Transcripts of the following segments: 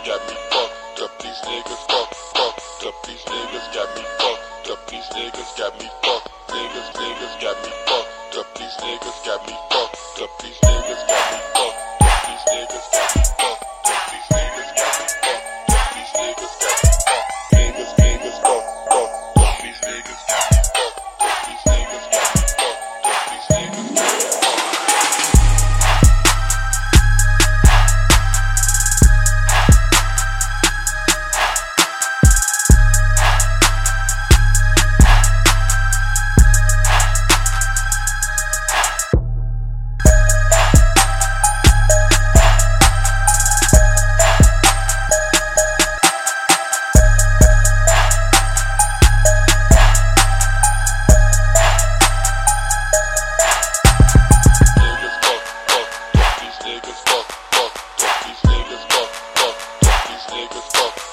niggas got me fucked up. These niggas fucked up. These niggas got me fucked up. These niggas got me fucked. niggas fuck.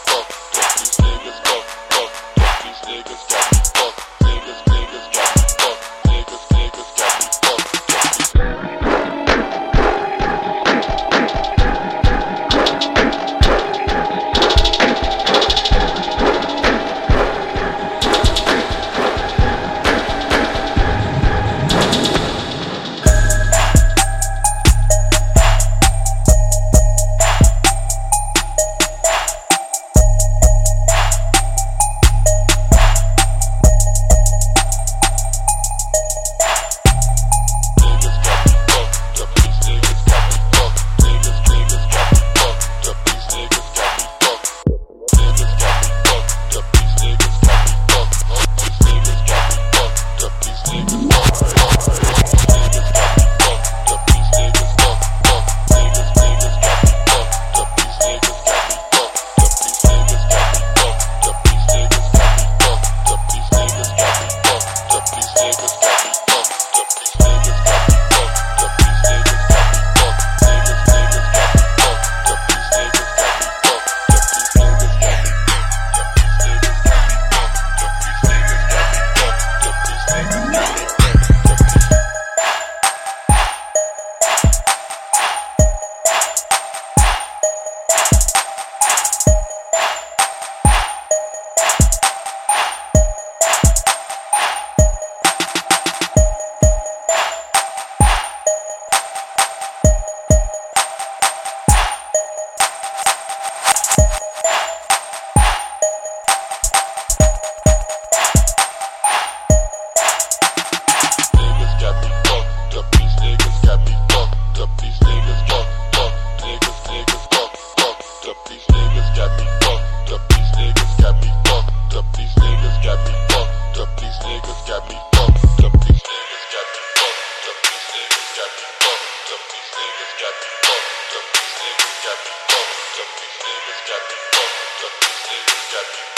Got me fucked up. These niggas got me fucked up. These niggas got me